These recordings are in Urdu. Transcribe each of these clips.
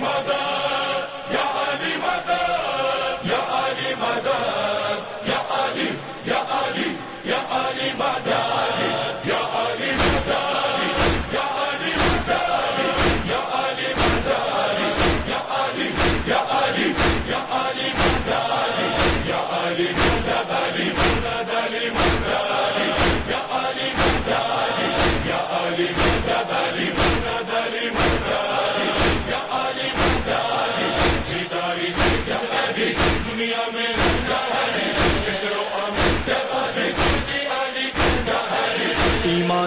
مدد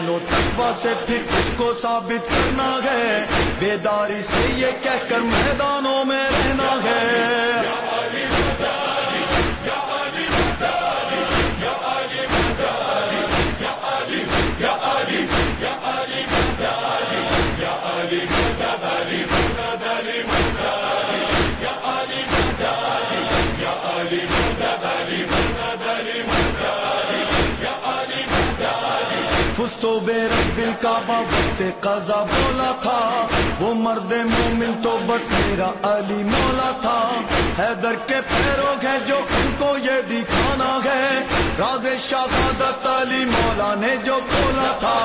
و تقوی سے پھر اس کو ثابت کرنا ہے۔ بیداری سے یہ کہہ کر میدانوں میں رہنا ہے۔ رب وقت قضا بولا تھا۔ وہ مرد مومن تو بس میرا علی مولا تھا۔ حیدر کے پیرو ہے جو ان کو یہ دکھانا ہے۔ راز شاہ علی مولا نے جو کھولا تھا۔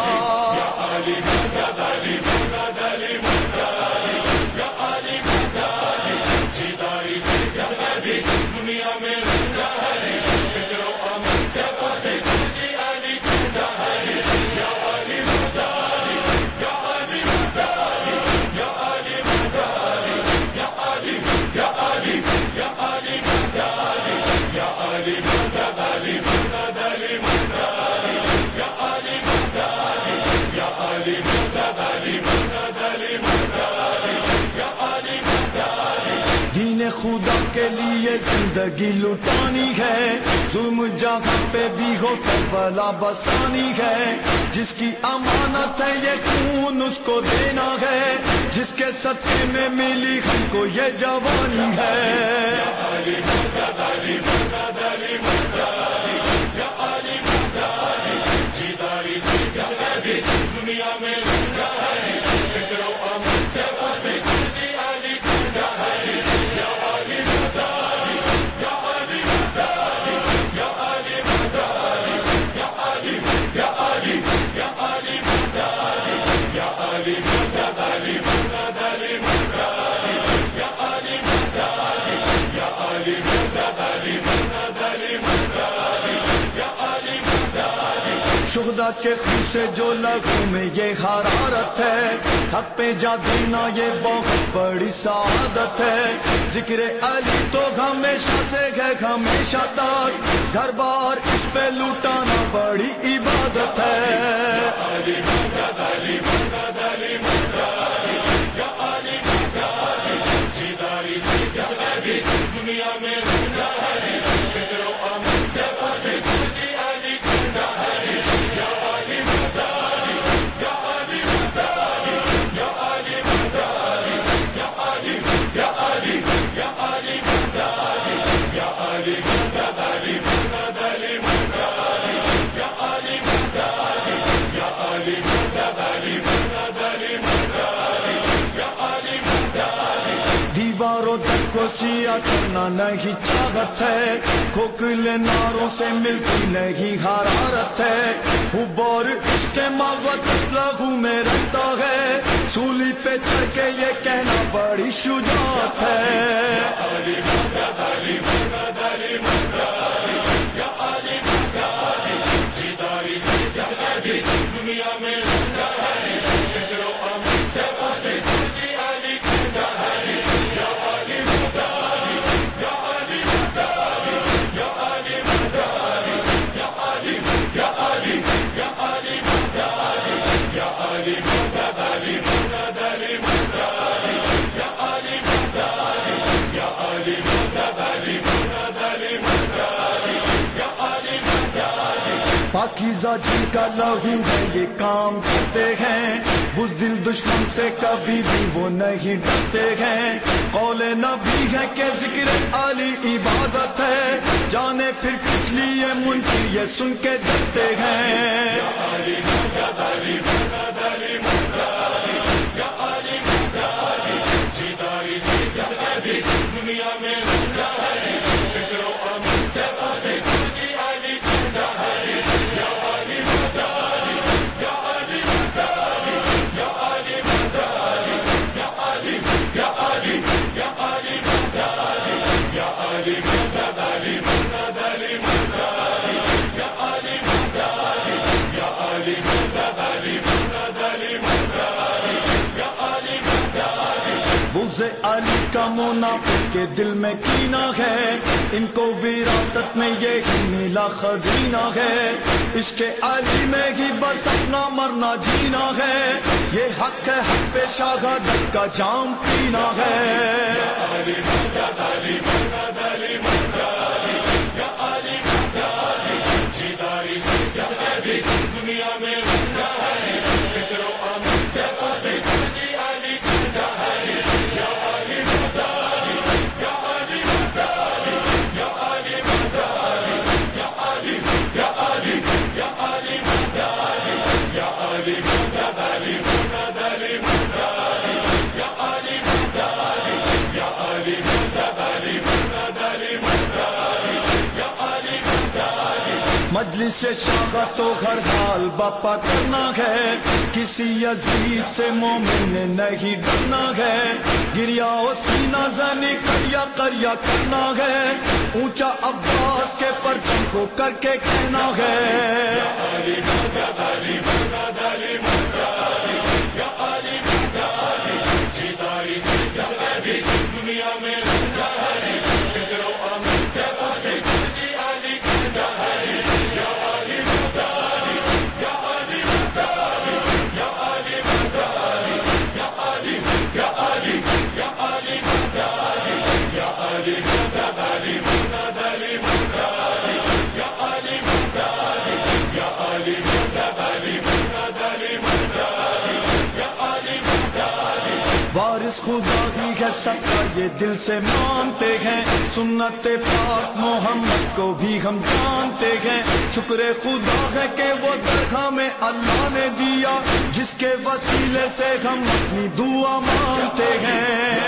زندگی لٹانی ہے۔ ظلم جہاں پہ بھی ہو بلا بسانی ہے۔ جس کی امانت ہے یہ خون اس کو دینا ہے۔ جس کے سطح میں ملی ہم کو یہ جوانی ہے۔ دنیا میں شہدا کے خون سے جو لگوں میں یہ حرارت ہے۔ حق پہ جا دینا یہ بہت بڑی سعادت ہے۔ ذکر علی تو ہمیشہ سے ہے، ہمیشہ تک۔ گھر بار اس پہ لوٹانا بڑی عبادت ہے۔ کو سیا کرنا نہیں چاہت ہے کھوکھلے ناروں سے ملتی نہیں حرارت ہے بور کے محبت لہو میں رہتا ہے سولی پہ چڑھ کے یہ کہنا بڑی شجاعت ہے جن کا لہو ہے، یہ کام کرتے ہیں۔ بس دل دشمن سے کبھی بھی وہ نہیں ڈرتے ہیں۔ قول نبی ہے کہ ذکر علی عبادت ہے۔ جانے پھر کس لیے منکر یہ سن کے جاتے ہیں۔ دنیا میں دل میں کینا ہے، ان کو وراثت میں یہ ہی خزینہ ہے۔ عشق علی میں ہی بس اپنا مرنا جینا ہے۔ یہ حق ہے، حق پہ شاہدت کا جام پینا ہے۔ علی مدد سے شاخ تو ہر حال باپا کرنا ہے۔ کسی عزیز سے مومن نے نہیں ڈرنا ہے۔ گریا و سینا زنی کریا کریا کرنا ہے۔ اونچا عباس کے پرچم کو کر کے کہنا ہے۔ وارث خدا بھی ہے سب کا یہ دل سے مانتے ہیں۔ سنت پاک محمد کو بھی ہم جانتے ہیں۔ شکر خدا ہے کہ وہ درگاہ میں اللہ نے دیا، جس کے وسیلے سے ہم اپنی دعا مانتے ہیں۔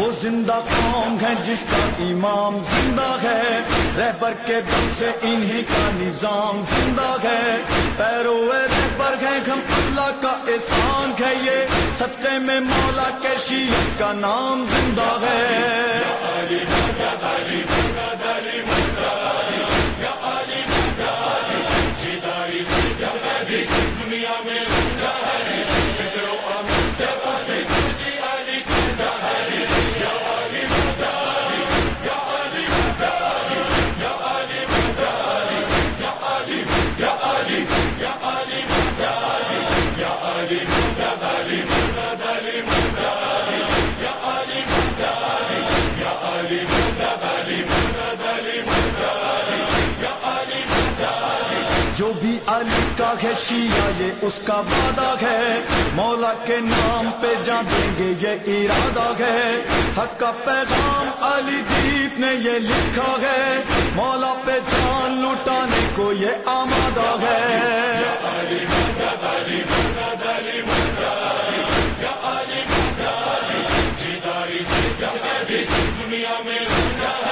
وہ زندہ قوم ہے جس کا امام زندہ ہے۔ رہبر کے دم سے انہی کا نظام زندہ ہے۔ پیرو رہبر ہے ہم اللہ کا احسان ہے۔ یہ صدقے میں مولا کے شیعہ کا نام زندہ ہے۔ شیا یہ اس کا وعدہ ہے۔ مولا کے نام پہ جان دیں گے یہ ارادہ ہے۔ حق کا پیغام علی دیپ نے یہ لکھا ہے۔ مولا پہ جان لٹانے کو یہ آمادہ ہے۔ دنیا میں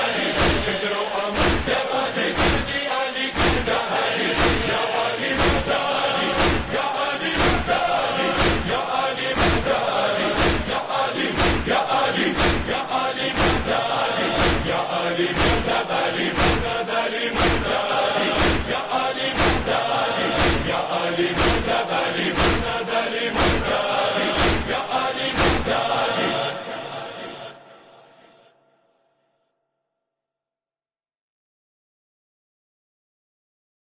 Yeah.